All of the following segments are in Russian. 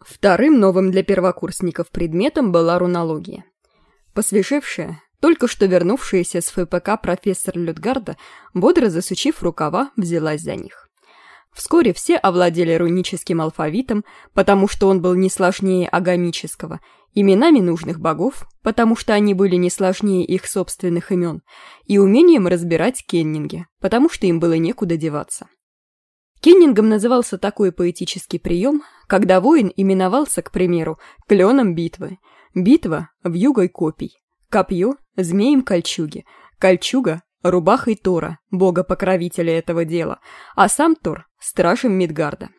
Вторым новым для первокурсников предметом была рунология. Посвежевшая, только что вернувшаяся с ФПК профессор Людгарда, бодро засучив рукава, взялась за них. Вскоре все овладели руническим алфавитом, потому что он был не сложнее агамического, именами нужных богов, потому что они были не сложнее их собственных имен, и умением разбирать кеннинги, потому что им было некуда деваться. Кеннингом назывался такой поэтический прием, когда воин именовался, к примеру, кленом битвы, битва – вьюгой копий, копье – змеем кольчуги, кольчуга – рубахой Тора, бога-покровителя этого дела, а сам Тор – стражем Мидгарда.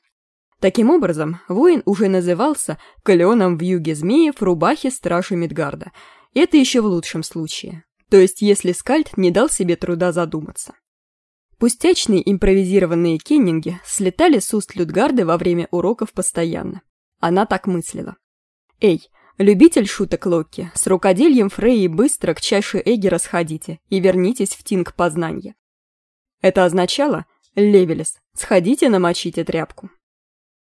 Таким образом, воин уже назывался кленом в юге змеев рубахи стражи Мидгарда. Это еще в лучшем случае. То есть, если Скальд не дал себе труда задуматься. Пустячные импровизированные кеннинги слетали с уст Людгарды во время уроков постоянно. Она так мыслила. «Эй, любитель шуток Локки, с рукодельем Фрейи быстро к чаше Эгера сходите и вернитесь в Тинг познания». Это означало «Левелес, сходите намочите тряпку».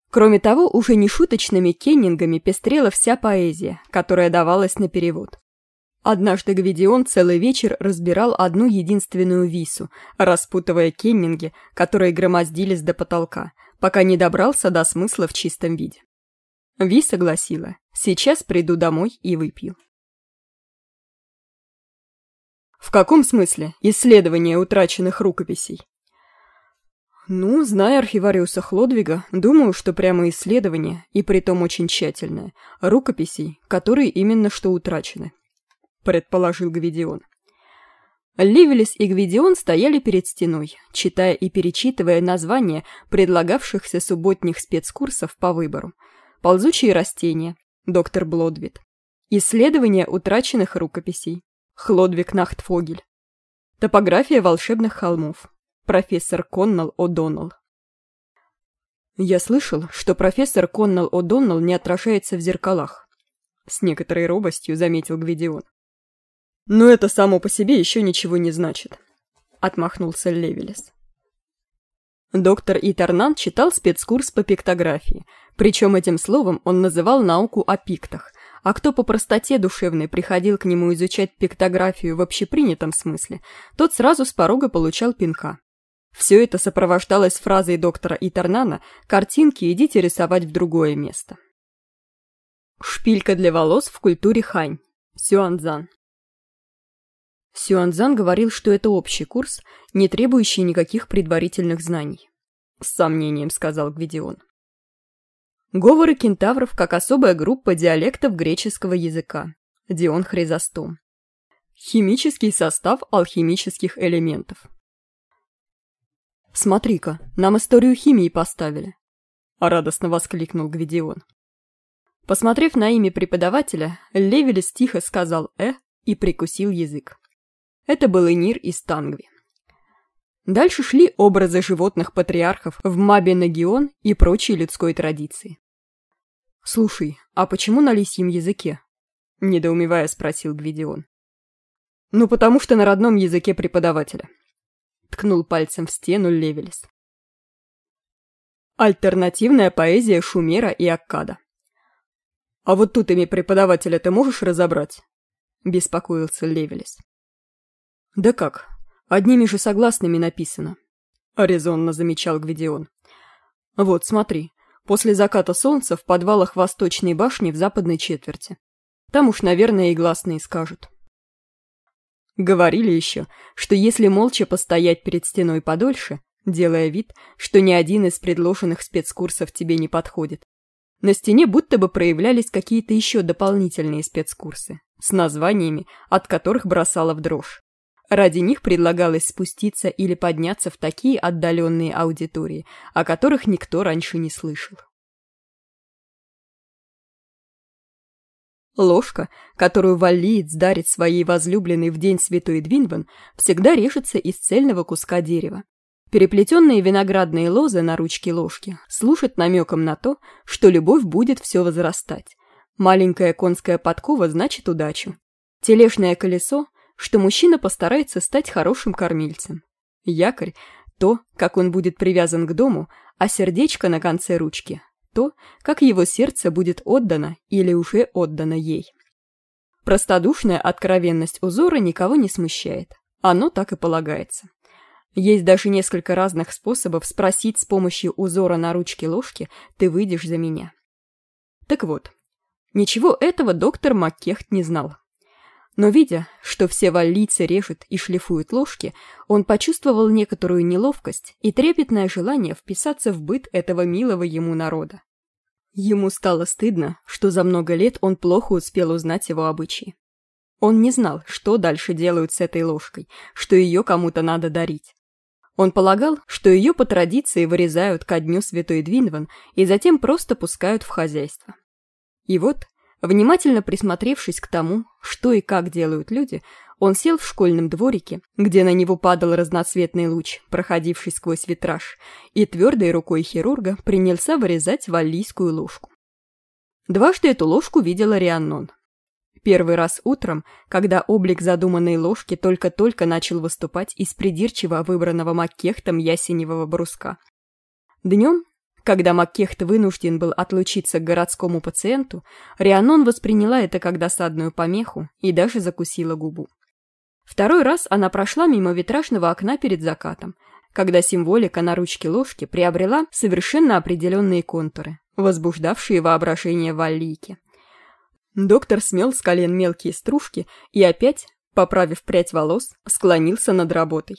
Кроме того, уже не шуточными кеннингами пестрела вся поэзия, которая давалась на перевод. Однажды Гвидион целый вечер разбирал одну единственную вису, распутывая кеннинги, которые громоздились до потолка, пока не добрался до смысла в чистом виде. Ви согласила, сейчас приду домой и выпью. В каком смысле исследование утраченных рукописей? Ну, зная архивариуса Хлодвига, думаю, что прямо исследование, и притом очень тщательное, рукописей, которые именно что утрачены, предположил Гвидион. Ливелис и Гвидион стояли перед стеной, читая и перечитывая названия предлагавшихся субботних спецкурсов по выбору. Ползучие растения, доктор Блодвит. Исследование утраченных рукописей, Хлодвиг Нахтфогель. Топография волшебных холмов, профессор Коннелл О'Доннелл. Я слышал, что профессор Коннелл О'Доннелл не отражается в зеркалах. С некоторой робостью заметил Гвидион. Но это само по себе еще ничего не значит. Отмахнулся Левелес. Доктор Итернан читал спецкурс по пиктографии, причем этим словом он называл науку о пиктах, а кто по простоте душевной приходил к нему изучать пиктографию в общепринятом смысле, тот сразу с порога получал пинка. Все это сопровождалось фразой доктора Итернана «Картинки идите рисовать в другое место». Шпилька для волос в культуре хань. Сюанзан. Сюанзан говорил, что это общий курс, не требующий никаких предварительных знаний. С сомнением сказал Гвидион. Говоры кентавров как особая группа диалектов греческого языка. Дион Хризостом. Химический состав алхимических элементов. «Смотри-ка, нам историю химии поставили!» — радостно воскликнул Гвидион. Посмотрев на имя преподавателя, Левелес тихо сказал «э» и прикусил язык. Это был Энир из Тангви. Дальше шли образы животных патриархов в Мабе Нагион и прочей людской традиции. «Слушай, а почему на лисьем языке?» – недоумевая спросил Гвидион. «Ну, потому что на родном языке преподавателя», ткнул пальцем в стену Левелес. Альтернативная поэзия Шумера и Аккада. «А вот тут ими преподавателя ты можешь разобрать?» – беспокоился Левелес. «Да как? Одними же согласными написано», – резонно замечал Гвидион. «Вот, смотри, после заката солнца в подвалах восточной башни в западной четверти. Там уж, наверное, и гласные скажут». Говорили еще, что если молча постоять перед стеной подольше, делая вид, что ни один из предложенных спецкурсов тебе не подходит, на стене будто бы проявлялись какие-то еще дополнительные спецкурсы с названиями, от которых бросала в дрожь. Ради них предлагалось спуститься или подняться в такие отдаленные аудитории, о которых никто раньше не слышал. Ложка, которую Валлиец дарит своей возлюбленной в день святой Двинван, всегда режется из цельного куска дерева. Переплетенные виноградные лозы на ручке ложки служат намеком на то, что любовь будет все возрастать. Маленькая конская подкова значит удачу. Тележное колесо, что мужчина постарается стать хорошим кормильцем. Якорь – то, как он будет привязан к дому, а сердечко на конце ручки то, как его сердце будет отдано или уже отдано ей. Простодушная откровенность узора никого не смущает. Оно так и полагается. Есть даже несколько разных способов спросить с помощью узора на ручке ложки «ты выйдешь за меня». Так вот, ничего этого доктор Маккехт не знал. Но видя, что все валлийцы режут и шлифуют ложки, он почувствовал некоторую неловкость и трепетное желание вписаться в быт этого милого ему народа. Ему стало стыдно, что за много лет он плохо успел узнать его обычаи. Он не знал, что дальше делают с этой ложкой, что ее кому-то надо дарить. Он полагал, что ее по традиции вырезают ко дню Святой Двинван и затем просто пускают в хозяйство. И вот, внимательно присмотревшись к тому, что и как делают люди, он сел в школьном дворике, где на него падал разноцветный луч, проходивший сквозь витраж, и твердой рукой хирурга принялся вырезать валлийскую ложку. Дважды эту ложку видела Рианнон. Первый раз утром, когда облик задуманной ложки только-только начал выступать из придирчиво выбранного маккехтом ясеневого бруска. Днем, когда Маккехт вынужден был отлучиться к городскому пациенту, Рианон восприняла это как досадную помеху и даже закусила губу. Второй раз она прошла мимо витражного окна перед закатом, когда символика на ручке ложки приобрела совершенно определенные контуры, возбуждавшие воображение Валлийки. Доктор смел с колен мелкие стружки и опять, поправив прядь волос, склонился над работой.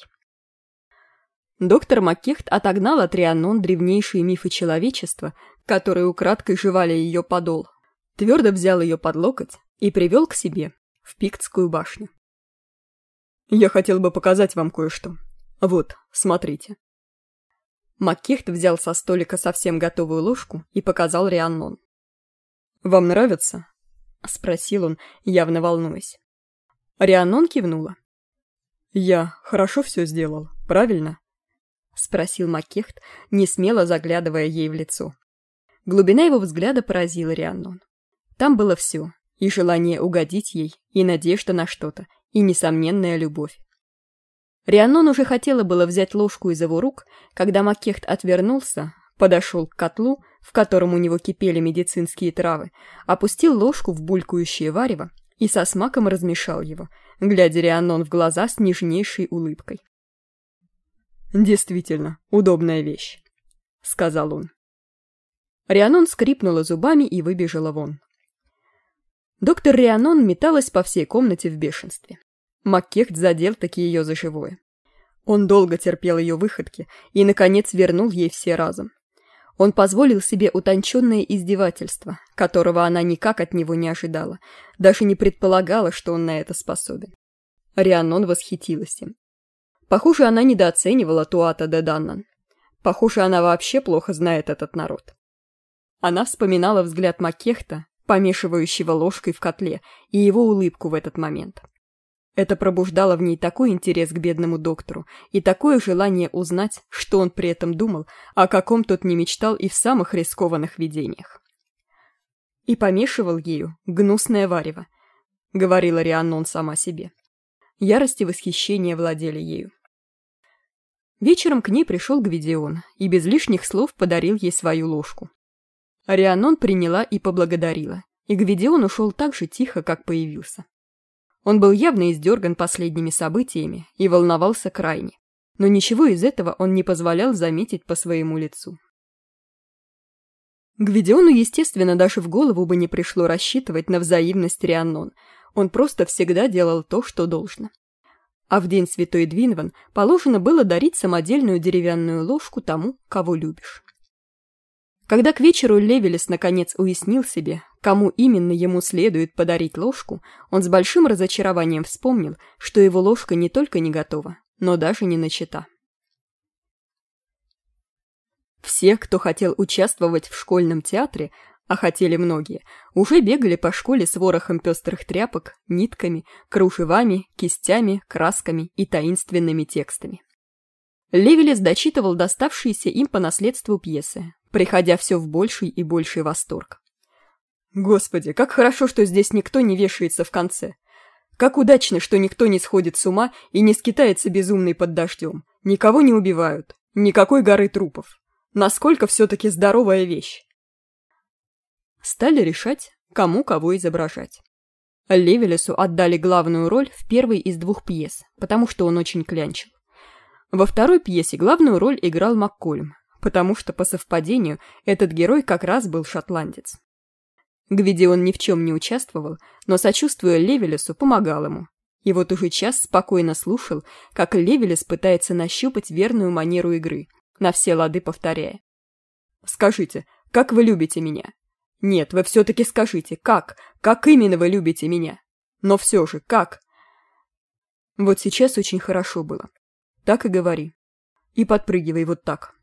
Доктор Маккехт отогнал от Рианон древнейшие мифы человечества, которые украдкой жевали ее подол, твердо взял ее под локоть и привел к себе, в Пиктскую башню. «Я хотел бы показать вам кое-что. Вот, смотрите». Маккехт взял со столика совсем готовую ложку и показал Рианнон. «Вам нравится?» — спросил он, явно волнуясь. Рианнон кивнула. «Я хорошо все сделал, правильно?» — спросил Маккехт, не смело заглядывая ей в лицо. Глубина его взгляда поразила Рианнон. Там было все, и желание угодить ей, и надежда на что-то, и несомненная любовь. Рианнон уже хотела было взять ложку из его рук, когда Маккехт отвернулся, подошел к котлу, в котором у него кипели медицинские травы, опустил ложку в булькающее варево и со смаком размешал его, глядя Рианнон в глаза с нежнейшей улыбкой. «Действительно, удобная вещь», — сказал он. Рианон скрипнула зубами и выбежала вон. Доктор Рианон металась по всей комнате в бешенстве. Маккехт задел таки ее за живое. Он долго терпел ее выходки и, наконец, вернул ей все разом. Он позволил себе утонченное издевательство, которого она никак от него не ожидала, даже не предполагала, что он на это способен. Рианон восхитилась им. Похоже, она недооценивала Туата де Даннан. Похоже, она вообще плохо знает этот народ. Она вспоминала взгляд Макехта, помешивающего ложкой в котле, и его улыбку в этот момент. Это пробуждало в ней такой интерес к бедному доктору и такое желание узнать, что он при этом думал, о каком тот не мечтал и в самых рискованных видениях. «И помешивал ею гнусное варево», — говорила Рианнон сама себе. Ярость и восхищение владели ею. Вечером к ней пришел Гвидион и без лишних слов подарил ей свою ложку. Арианон приняла и поблагодарила, и Гвидион ушел так же тихо, как появился. Он был явно издерган последними событиями и волновался крайне, но ничего из этого он не позволял заметить по своему лицу. Гвидиону, естественно, даже в голову бы не пришло рассчитывать на взаимность Рианнон, он просто всегда делал то, что должно а в день Святой Двинван положено было дарить самодельную деревянную ложку тому, кого любишь. Когда к вечеру Левелес наконец уяснил себе, кому именно ему следует подарить ложку, он с большим разочарованием вспомнил, что его ложка не только не готова, но даже не начата. Все, кто хотел участвовать в школьном театре, а хотели многие, уже бегали по школе с ворохом пестрых тряпок, нитками, кружевами, кистями, красками и таинственными текстами. Левелес дочитывал доставшиеся им по наследству пьесы, приходя все в больший и больший восторг. Господи, как хорошо, что здесь никто не вешается в конце. Как удачно, что никто не сходит с ума и не скитается безумный под дождем. Никого не убивают. Никакой горы трупов. Насколько все-таки здоровая вещь. Стали решать, кому кого изображать. Левелесу отдали главную роль в первой из двух пьес, потому что он очень клянчил. Во второй пьесе главную роль играл Маккольм, потому что по совпадению этот герой как раз был шотландец. Гвиди он ни в чем не участвовал, но, сочувствуя Левелесу, помогал ему. И вот уже час спокойно слушал, как Левелес пытается нащупать верную манеру игры, на все лады повторяя. «Скажите, как вы любите меня?» «Нет, вы все-таки скажите, как? Как именно вы любите меня? Но все же, как?» Вот сейчас очень хорошо было. Так и говори. И подпрыгивай вот так.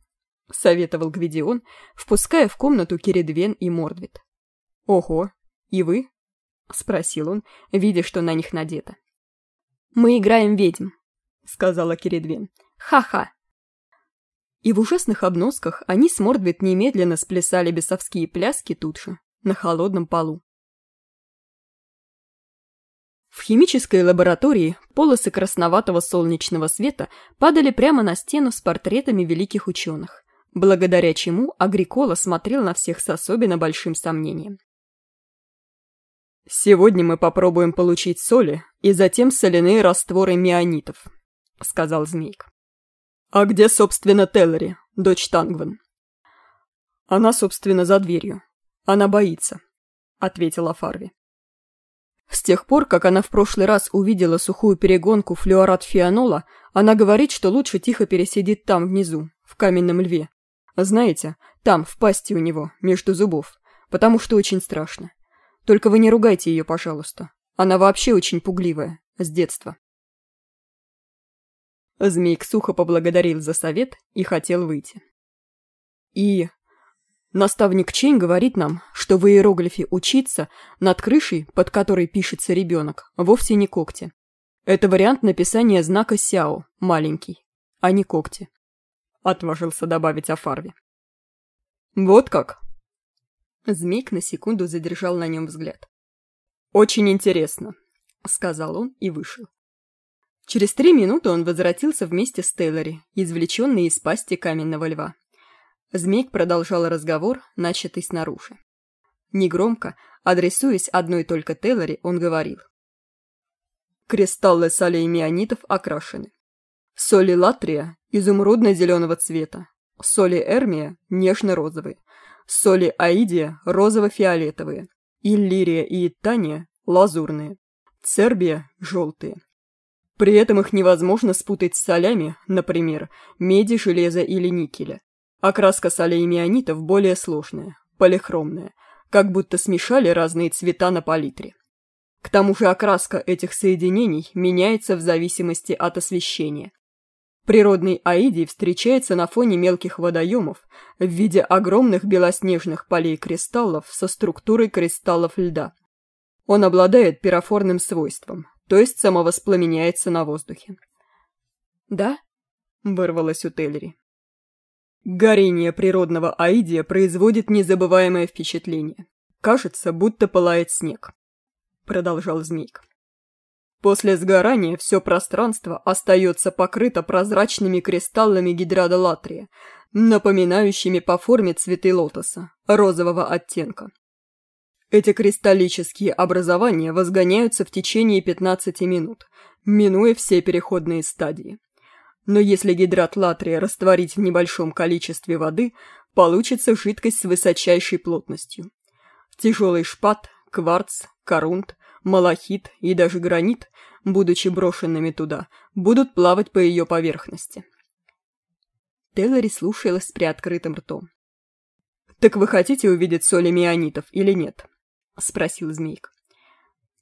Советовал Гвидион, впуская в комнату Киридвен и Мордвит. «Ого! И вы?» — спросил он, видя, что на них надето. «Мы играем ведьм», — сказала Киридвен. «Ха-ха!» И в ужасных обносках они с Мордвит немедленно сплясали бесовские пляски тут же, на холодном полу. В химической лаборатории полосы красноватого солнечного света падали прямо на стену с портретами великих ученых, благодаря чему Агрикола смотрел на всех с особенно большим сомнением. «Сегодня мы попробуем получить соли и затем соляные растворы мионитов», — сказал Змейк. «А где, собственно, Теллери, дочь Тангван?» «Она, собственно, за дверью. Она боится», — ответила Фарви. С тех пор, как она в прошлый раз увидела сухую перегонку флюорат фианола, она говорит, что лучше тихо пересидит там внизу, в каменном льве. Знаете, там, в пасти у него, между зубов, потому что очень страшно. Только вы не ругайте ее, пожалуйста. Она вообще очень пугливая, с детства. Змейк сухо поблагодарил за совет и хотел выйти. И... Наставник Чейн говорит нам, что в иероглифе «учиться» над крышей, под которой пишется ребенок, вовсе не когти. Это вариант написания знака «сяо» – маленький, а не когти. Отважился добавить о фарве. Вот как? Змейк на секунду задержал на нем взгляд. «Очень интересно», — сказал он и вышел. Через три минуты он возвратился вместе с Тейлори, извлеченный из пасти каменного льва. Змейк продолжал разговор, начатый снаружи. Негромко, адресуясь одной только Тейлори, он говорил. Кристаллы солей мионитов окрашены. Соли латрия – изумрудно-зеленого цвета. Соли эрмия – нежно-розовые. Соли аидия – розово-фиолетовые. Иллирия и Итания – лазурные. Цербия – желтые. При этом их невозможно спутать с солями, например, меди, железа или никеля. Окраска солей мионитов более сложная, полихромная, как будто смешали разные цвета на палитре. К тому же окраска этих соединений меняется в зависимости от освещения. Природный аидий встречается на фоне мелких водоемов в виде огромных белоснежных полей кристаллов со структурой кристаллов льда. Он обладает пирофорным свойством, то есть самовоспламеняется на воздухе. «Да?» — вырвалось у Теллери. Горение природного аидия производит незабываемое впечатление. Кажется, будто пылает снег. Продолжал Змейк. После сгорания все пространство остается покрыто прозрачными кристаллами гидрадолатрия, напоминающими по форме цветы лотоса, розового оттенка. Эти кристаллические образования возгоняются в течение 15 минут, минуя все переходные стадии. Но если гидрат латрия растворить в небольшом количестве воды, получится жидкость с высочайшей плотностью. Тяжелый шпат, кварц, корунт, малахит и даже гранит, будучи брошенными туда, будут плавать по ее поверхности. Теллори слушалась с приоткрытым ртом. «Так вы хотите увидеть соли мионитов или нет?» — спросил змейк.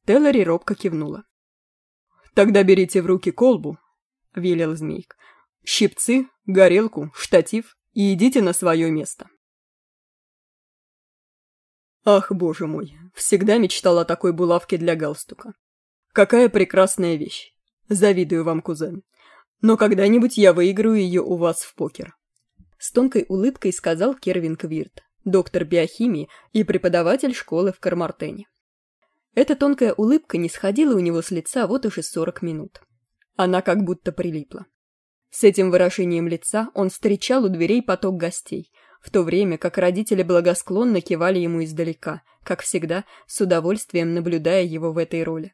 Теллори робко кивнула. «Тогда берите в руки колбу», — велел змейк, «щипцы, горелку, штатив и идите на свое место». Ах, боже мой, всегда мечтала о такой булавке для галстука. Какая прекрасная вещь. Завидую вам, кузен. Но когда-нибудь я выиграю ее у вас в покер. С тонкой улыбкой сказал Кервин Квирт доктор биохимии и преподаватель школы в Кармартене. Эта тонкая улыбка не сходила у него с лица вот уже 40 минут. Она как будто прилипла. С этим выражением лица он встречал у дверей поток гостей, в то время как родители благосклонно кивали ему издалека, как всегда, с удовольствием наблюдая его в этой роли.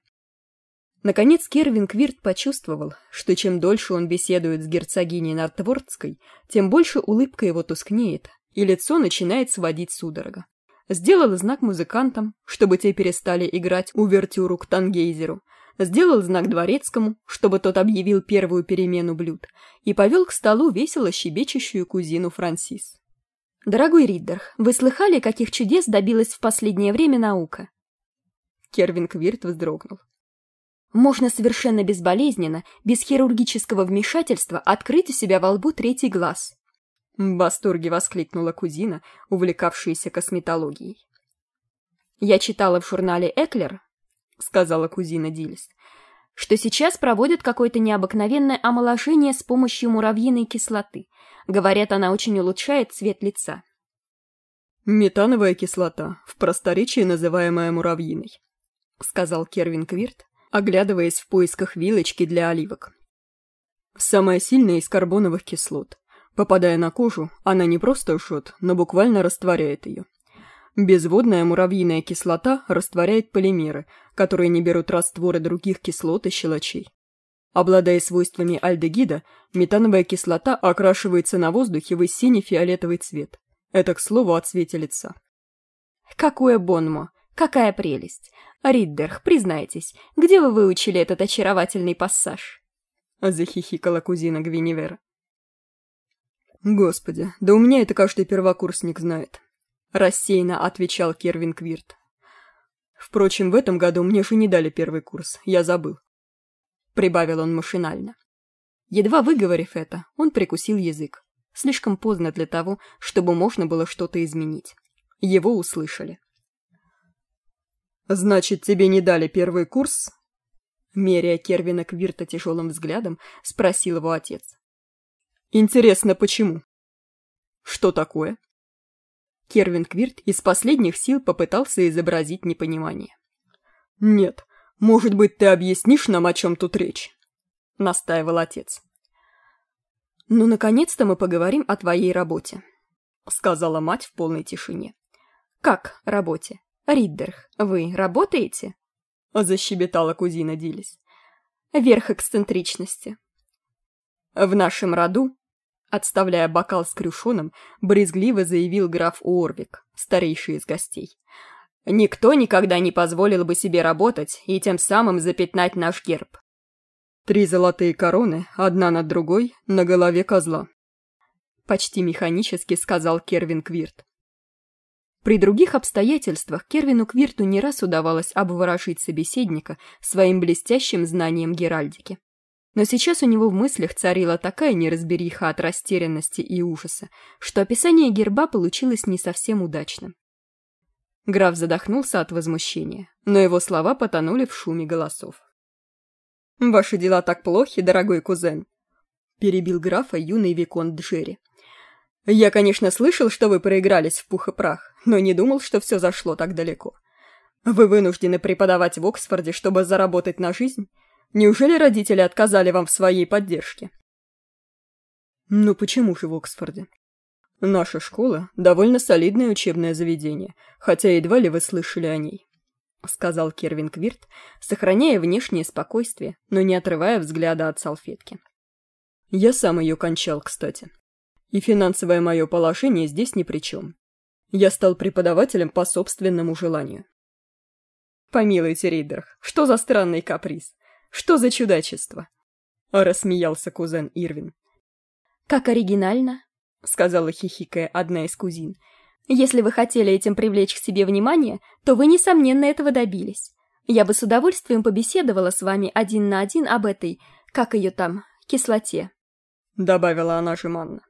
Наконец Кервин Квирт почувствовал, что чем дольше он беседует с герцогиней Нортвордской, тем больше улыбка его тускнеет, и лицо начинает сводить судорога. Сделал знак музыкантам, чтобы те перестали играть увертюру к Тангейзеру, сделал знак дворецкому, чтобы тот объявил первую перемену блюд, и повел к столу весело щебечущую кузину Франсис. «Дорогой Риддер, вы слыхали, каких чудес добилась в последнее время наука?» Кервин Квирт вздрогнул. Можно совершенно безболезненно, без хирургического вмешательства, открыть у себя во лбу третий глаз. В восторге воскликнула кузина, увлекавшаяся косметологией. «Я читала в журнале «Эклер», — сказала кузина Дилис, «что сейчас проводят какое-то необыкновенное омоложение с помощью муравьиной кислоты. Говорят, она очень улучшает цвет лица». «Метановая кислота, в просторечии называемая муравьиной», — сказал Кервин Квирт, оглядываясь в поисках вилочки для оливок. Самая сильная из карбоновых кислот. Попадая на кожу, она не просто жжет, но буквально растворяет ее. Безводная муравьиная кислота растворяет полимеры, которые не берут растворы других кислот и щелочей. Обладая свойствами альдегида, метановая кислота окрашивается на воздухе в сине-фиолетовый цвет. Это, к слову, о цвете лица. «Какое бонмо! Какая прелесть! Риддерх, признайтесь, где вы выучили этот очаровательный пассаж?» Захихикала кузина Гвиневера. «Господи, да у меня это каждый первокурсник знает», — рассеянно отвечал Кервин Квирт. «Впрочем, в этом году мне же не дали первый курс, я забыл», — прибавил он машинально. Едва выговорив это, он прикусил язык. Слишком поздно для того, чтобы можно было что-то изменить. Его услышали. «Значит, тебе не дали первый курс?» Меряя Кервина Квирта тяжелым взглядом, спросил его отец. «Интересно, почему?» «Что такое?» Кервин Квирт из последних сил попытался изобразить непонимание. «Нет, может быть, ты объяснишь нам, о чем тут речь?» — настаивал отец. «Ну, наконец-то мы поговорим о твоей работе», — сказала мать в полной тишине. «Как работе? Риддерх, вы работаете?» — защебетала кузина Дилис. «Верх эксцентричности». «В нашем роду», — отставляя бокал с крюшоном, брезгливо заявил граф Уорвик, старейший из гостей. «Никто никогда не позволил бы себе работать и тем самым запятнать наш герб. Три золотые короны, одна над другой, на голове козла», — почти механически сказал Кервин Квирт. При других обстоятельствах Кервину Квирту не раз удавалось обворожить собеседника своим блестящим знанием геральдики. Но сейчас у него в мыслях царила такая неразбериха от растерянности и ужаса, что описание герба получилось не совсем удачным. Граф задохнулся от возмущения, но его слова потонули в шуме голосов. «Ваши дела так плохи, дорогой кузен», — перебил графа юный Виконт Джерри. «Я, конечно, слышал, что вы проигрались в пух и прах, но не думал, что все зашло так далеко. Вы вынуждены преподавать в Оксфорде, чтобы заработать на жизнь? Неужели родители отказали вам в своей поддержке?» «Ну почему же в Оксфорде?» «Наша школа — довольно солидное учебное заведение, хотя едва ли вы слышали о ней», — сказал Кервин Квирт, сохраняя внешнее спокойствие, но не отрывая взгляда от салфетки. «Я сам ее кончал, кстати. И финансовое мое положение здесь ни при чем. Я стал преподавателем по собственному желанию. Помилуйте, Ридерх, что за странный каприз? Что за чудачество? Рассмеялся кузен Ирвин. Как оригинально, сказала хихикая одна из кузин. Если вы хотели этим привлечь к себе внимание, то вы, несомненно, этого добились. Я бы с удовольствием побеседовала с вами один на один об этой, как ее там, кислоте. Добавила она жеманно.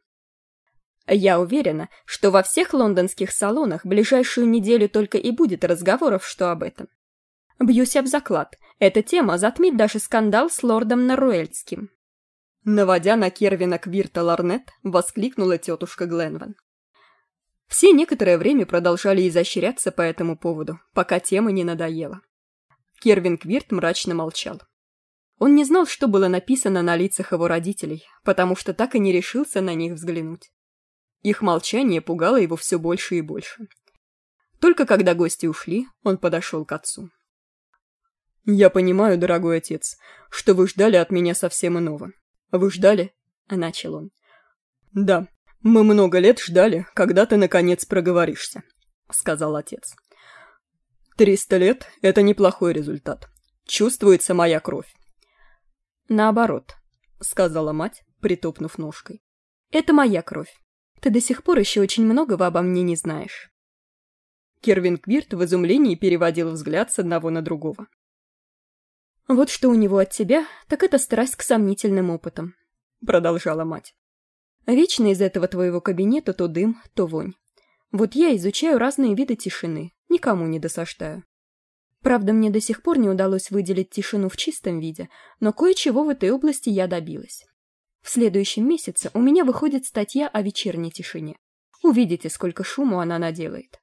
Я уверена, что во всех лондонских салонах ближайшую неделю только и будет разговоров, что об этом. Бьюсь об заклад, эта тема затмит даже скандал с лордом Наруэльским. Наводя на Кервина Квирта Ларнет, воскликнула тетушка Гленван. Все некоторое время продолжали изощряться по этому поводу, пока тема не надоела. Кервин Квирт мрачно молчал. Он не знал, что было написано на лицах его родителей, потому что так и не решился на них взглянуть. Их молчание пугало его все больше и больше. Только когда гости ушли, он подошел к отцу. «Я понимаю, дорогой отец, что вы ждали от меня совсем иного. Вы ждали?» — начал он. «Да, мы много лет ждали, когда ты, наконец, проговоришься», — сказал отец. «Триста лет — это неплохой результат. Чувствуется моя кровь». «Наоборот», — сказала мать, притопнув ножкой. «Это моя кровь. Ты до сих пор еще очень многого обо мне не знаешь». Кервин Квирт в изумлении переводил взгляд с одного на другого. «Вот что у него от тебя, так это страсть к сомнительным опытам», — продолжала мать. «Вечно из этого твоего кабинета то дым, то вонь. Вот я изучаю разные виды тишины, никому не досаждаю. Правда, мне до сих пор не удалось выделить тишину в чистом виде, но кое-чего в этой области я добилась. В следующем месяце у меня выходит статья о вечерней тишине. Увидите, сколько шуму она наделает.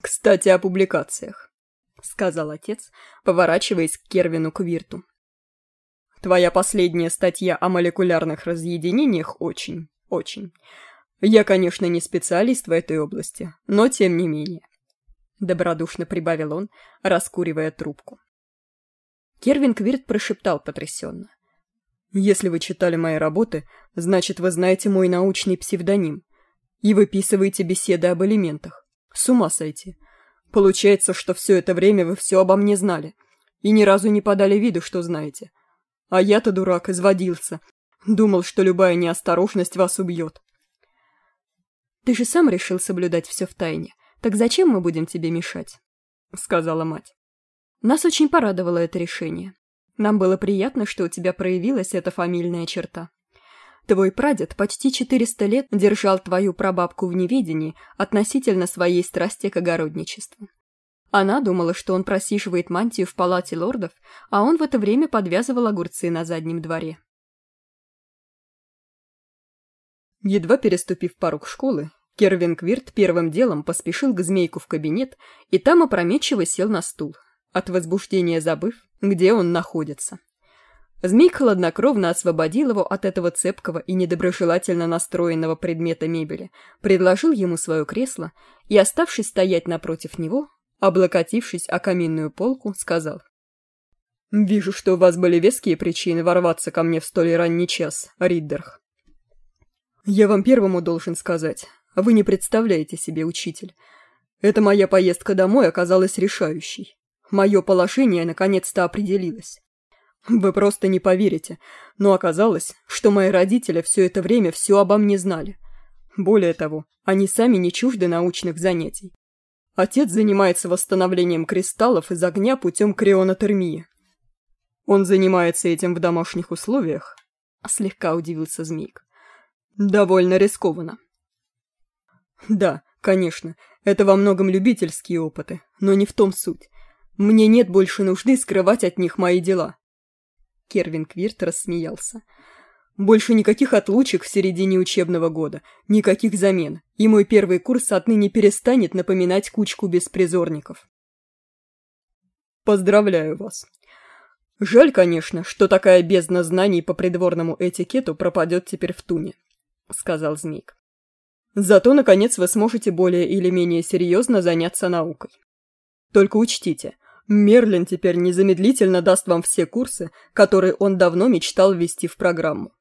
«Кстати, о публикациях», — сказал отец, поворачиваясь к Кервину Квирту. «Твоя последняя статья о молекулярных разъединениях очень, очень. Я, конечно, не специалист в этой области, но тем не менее». Добродушно прибавил он, раскуривая трубку. Кервин Квирт прошептал потрясенно. «Если вы читали мои работы, значит, вы знаете мой научный псевдоним и выписываете беседы об элементах. С ума сойти. Получается, что все это время вы все обо мне знали и ни разу не подали виду, что знаете. А я-то, дурак, изводился. Думал, что любая неосторожность вас убьет. Ты же сам решил соблюдать все в тайне. Так зачем мы будем тебе мешать? Сказала мать. Нас очень порадовало это решение. Нам было приятно, что у тебя проявилась эта фамильная черта. Твой прадед почти 400 лет держал твою прабабку в неведении относительно своей страсти к огородничеству. Она думала, что он просиживает мантию в палате лордов, а он в это время подвязывал огурцы на заднем дворе. Едва переступив порог школы, Кервин Квирт первым делом поспешил к змейку в кабинет и там опрометчиво сел на стул, от возбуждения забыв, где он находится. Змей хладнокровно освободил его от этого цепкого и недоброжелательно настроенного предмета мебели, предложил ему свое кресло и, оставшись стоять напротив него, облокотившись о каминную полку, сказал. «Вижу, что у вас были веские причины ворваться ко мне в столь ранний час, Риддерх. Я вам первому должен сказать, вы не представляете себе, учитель. Эта моя поездка домой оказалась решающей. Мое положение наконец-то определилось. Вы просто не поверите, но оказалось, что мои родители все это время все обо мне знали. Более того, они сами не чужды научных занятий. Отец занимается восстановлением кристаллов из огня путем крионотермии. Он занимается этим в домашних условиях, слегка удивился Змейк. Довольно рискованно. Да, конечно, это во многом любительские опыты, но не в том суть. Мне нет больше нужды скрывать от них мои дела. Кервин Квирт рассмеялся. «Больше никаких отлучек в середине учебного года, никаких замен, и мой первый курс отныне перестанет напоминать кучку беспризорников». «Поздравляю вас. Жаль, конечно, что такая бездна знаний по придворному этикету пропадет теперь в туне», — сказал Змейк. «Зато, наконец, вы сможете более или менее серьезно заняться наукой. Только учтите — Мерлин теперь незамедлительно даст вам все курсы, которые он давно мечтал ввести в программу.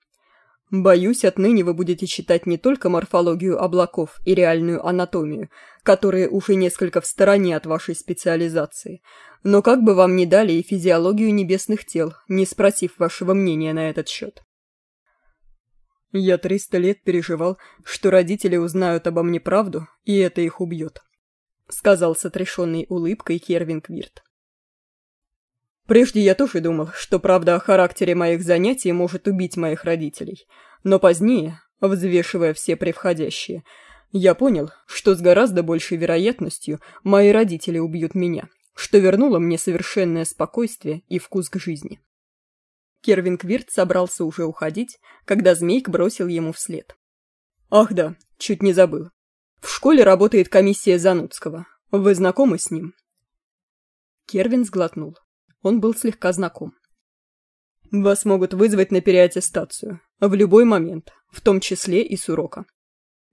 Боюсь, отныне вы будете читать не только морфологию облаков и реальную анатомию, которые уже несколько в стороне от вашей специализации, но как бы вам ни дали и физиологию небесных тел, не спросив вашего мнения на этот счет. Я триста лет переживал, что родители узнают обо мне правду, и это их убьет, — сказал с отрешенной улыбкой Кервин Квирт. Прежде я тоже думал, что правда о характере моих занятий может убить моих родителей. Но позднее, взвешивая все превходящие, я понял, что с гораздо большей вероятностью мои родители убьют меня, что вернуло мне совершенное спокойствие и вкус к жизни. Кервин Квирт собрался уже уходить, когда Змейк бросил ему вслед. «Ах да, чуть не забыл. В школе работает комиссия Занудского. Вы знакомы с ним?» Кервин сглотнул. Он был слегка знаком. Вас могут вызвать на переаттестацию. В любой момент, в том числе и с урока.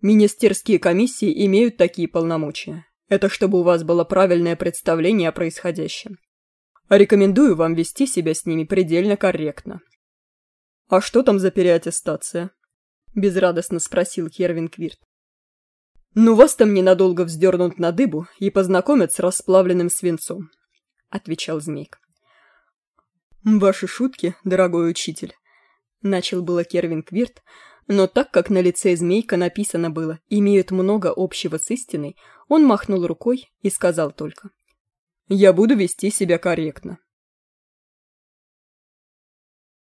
Министерские комиссии имеют такие полномочия. Это чтобы у вас было правильное представление о происходящем. Рекомендую вам вести себя с ними предельно корректно. «А что там за переаттестация?» — безрадостно спросил Кервин Квирт. «Ну, вас там ненадолго вздернут на дыбу и познакомят с расплавленным свинцом», — отвечал Змейк. «Ваши шутки, дорогой учитель», — начал было Кервин Квирт, но так как на лице Змейка написано было «имеют много общего с истиной», он махнул рукой и сказал только. «Я буду вести себя корректно.